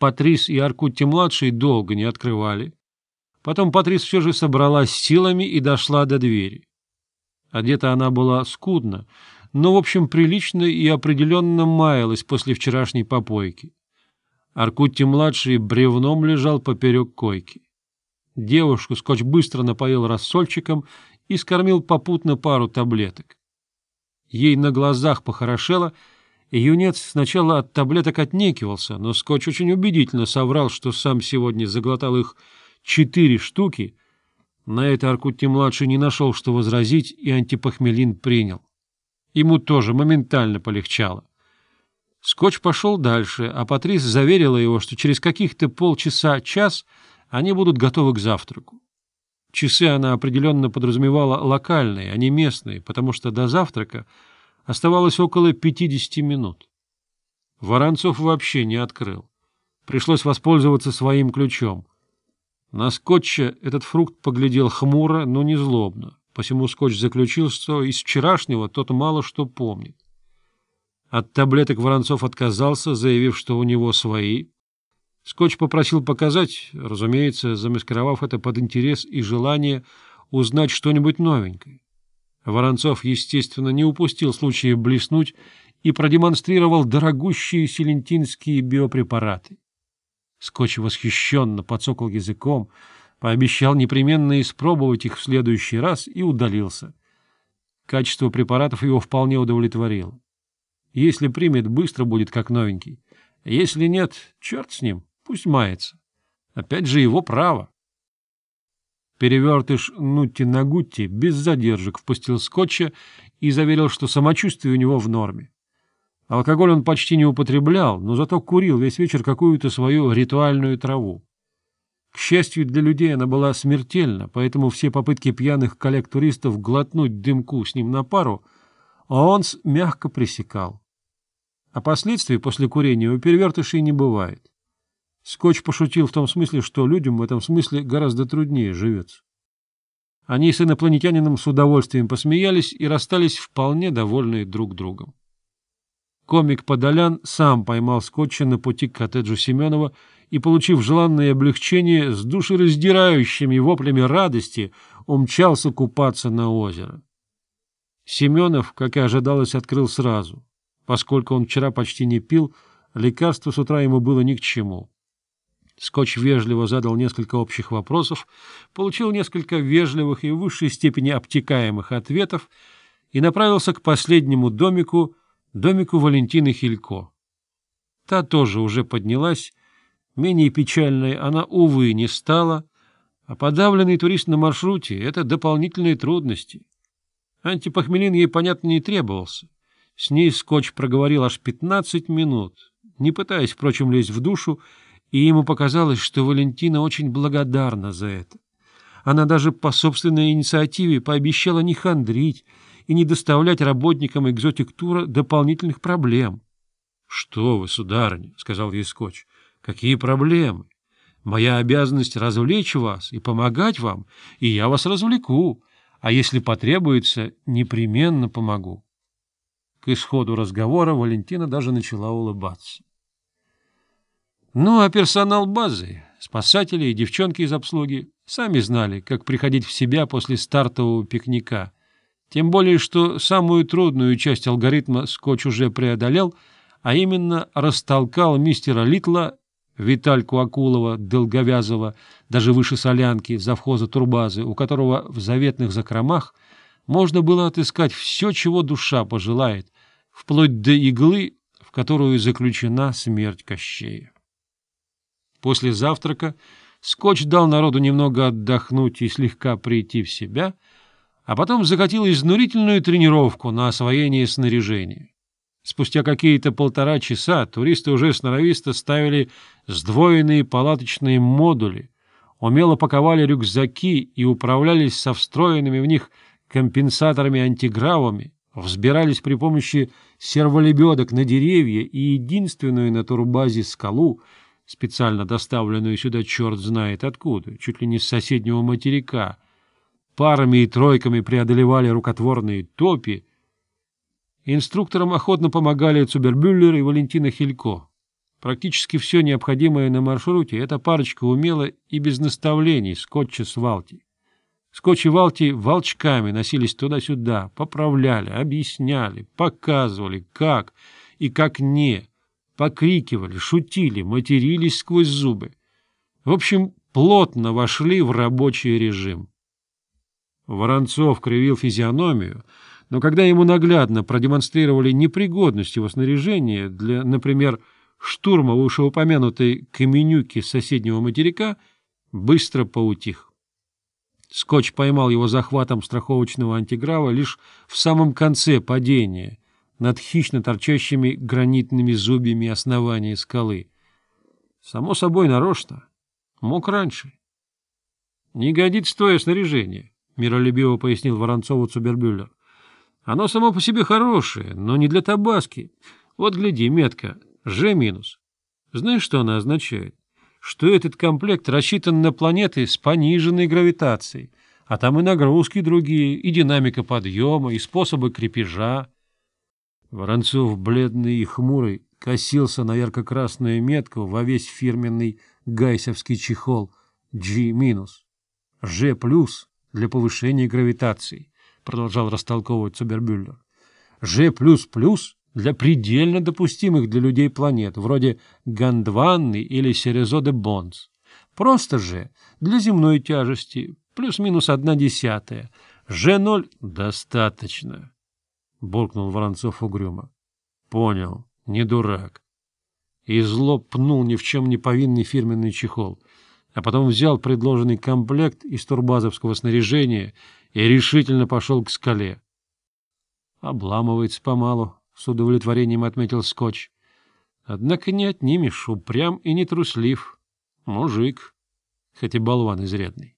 Патрис и Аркутти-младший долго не открывали. Потом Патрис все же собралась силами и дошла до двери. Одета она была скудно, но, в общем, прилично и определенно маялась после вчерашней попойки. Аркутти-младший бревном лежал поперек койки. Девушку скотч быстро напоил рассольчиком и скормил попутно пару таблеток. Ей на глазах похорошело — Юнец сначала от таблеток отнекивался, но Скотч очень убедительно соврал, что сам сегодня заглотал их четыре штуки. На это Аркутти-младший не нашел, что возразить, и антипохмелин принял. Ему тоже моментально полегчало. Скотч пошел дальше, а Патрис заверила его, что через каких-то полчаса-час они будут готовы к завтраку. Часы она определенно подразумевала локальные, а не местные, потому что до завтрака — Оставалось около 50 минут. Воронцов вообще не открыл. Пришлось воспользоваться своим ключом. На скотче этот фрукт поглядел хмуро, но не злобно, посему скотч заключил, что из вчерашнего тот мало что помнит. От таблеток Воронцов отказался, заявив, что у него свои. Скотч попросил показать, разумеется, замаскировав это под интерес и желание узнать что-нибудь новенькое. Воронцов, естественно, не упустил случая блеснуть и продемонстрировал дорогущие селентинские биопрепараты. Скотч восхищенно подсокал языком, пообещал непременно испробовать их в следующий раз и удалился. Качество препаратов его вполне удовлетворило. Если примет, быстро будет как новенький. Если нет, черт с ним, пусть мается. Опять же его право. Перевертыш Нутти Нагутти без задержек впустил скотча и заверил, что самочувствие у него в норме. Алкоголь он почти не употреблял, но зато курил весь вечер какую-то свою ритуальную траву. К счастью для людей она была смертельна, поэтому все попытки пьяных коллег-туристов глотнуть дымку с ним на пару он мягко пресекал. А последствий после курения у перевертышей не бывает. Скотч пошутил в том смысле, что людям в этом смысле гораздо труднее живется. Они с инопланетянином с удовольствием посмеялись и расстались вполне довольные друг другом. Комик Подолян сам поймал скотча на пути к коттеджу Семенова и, получив желанное облегчение, с душераздирающими воплями радости умчался купаться на озеро. Семенов, как и ожидалось, открыл сразу. Поскольку он вчера почти не пил, лекарство с утра ему было ни к чему. Скотч вежливо задал несколько общих вопросов, получил несколько вежливых и в высшей степени обтекаемых ответов и направился к последнему домику, домику Валентины Хилько. Та тоже уже поднялась, менее печальной она, увы, не стала, а подавленный турист на маршруте — это дополнительные трудности. Антипохмелин ей, понятно, не требовался. С ней Скотч проговорил аж 15 минут, не пытаясь, впрочем, лезть в душу, и ему показалось, что Валентина очень благодарна за это. Она даже по собственной инициативе пообещала не хандрить и не доставлять работникам экзотик-тура дополнительных проблем. — Что вы, сударыня, — сказал ей Скотч, — какие проблемы? Моя обязанность развлечь вас и помогать вам, и я вас развлеку, а если потребуется, непременно помогу. К исходу разговора Валентина даже начала улыбаться. Ну, а персонал базы, спасатели и девчонки из обслуги сами знали, как приходить в себя после стартового пикника. Тем более, что самую трудную часть алгоритма Скотч уже преодолел, а именно растолкал мистера Литла, Витальку Акулова, Долговязова, даже выше Солянки, завхоза Турбазы, у которого в заветных закромах можно было отыскать все, чего душа пожелает, вплоть до иглы, в которую заключена смерть Кощея. После завтрака Скотч дал народу немного отдохнуть и слегка прийти в себя, а потом закатил изнурительную тренировку на освоение снаряжения. Спустя какие-то полтора часа туристы уже сноровисто ставили сдвоенные палаточные модули, умело паковали рюкзаки и управлялись со встроенными в них компенсаторами-антигравами, взбирались при помощи серволебедок на деревья и единственную на турбазе скалу — специально доставленную сюда черт знает откуда, чуть ли не с соседнего материка, парами и тройками преодолевали рукотворные топи. Инструкторам охотно помогали Цубербюллер и Валентина Хилько. Практически все необходимое на маршруте эта парочка умела и без наставлений скотча с Валти. Скотч и Валти волчками носились туда-сюда, поправляли, объясняли, показывали, как и как не — покрикивали, шутили, матерились сквозь зубы. В общем, плотно вошли в рабочий режим. Воронцов кривил физиономию, но когда ему наглядно продемонстрировали непригодность его снаряжения для, например, штурма вышеупомянутой каменюки соседнего материка, быстро поутих. Скотч поймал его захватом страховочного антиграва лишь в самом конце падения — над хищно торчащими гранитными зубьями основания скалы. Само собой, нарочно. Мог раньше. — Не годится твое снаряжение, — миролюбиво пояснил Воронцову Цубербюллер. — Оно само по себе хорошее, но не для табаски. Вот гляди, метка, Ж минус. Знаешь, что она означает? Что этот комплект рассчитан на планеты с пониженной гравитацией, а там и нагрузки другие, и динамика подъема, и способы крепежа. Воронцов, бледный и хмурый, косился на ярко-красную метку во весь фирменный гайсовский чехол G- G+, для повышения гравитации, продолжал растолковывать Цубербюллер. G++ для предельно допустимых для людей планет, вроде Гондванны или Серезоде Бонс. Просто же для земной тяжести плюс-минус одна десятая. G0 достаточно. — буркнул Воронцов угрюмо. — Понял, не дурак. И зло пнул ни в чем не повинный фирменный чехол, а потом взял предложенный комплект из турбазовского снаряжения и решительно пошел к скале. — Обламывается помалу, — с удовлетворением отметил Скотч. — Однако не отнимешь, упрям и не труслив. Мужик, хоть и болван изрядный.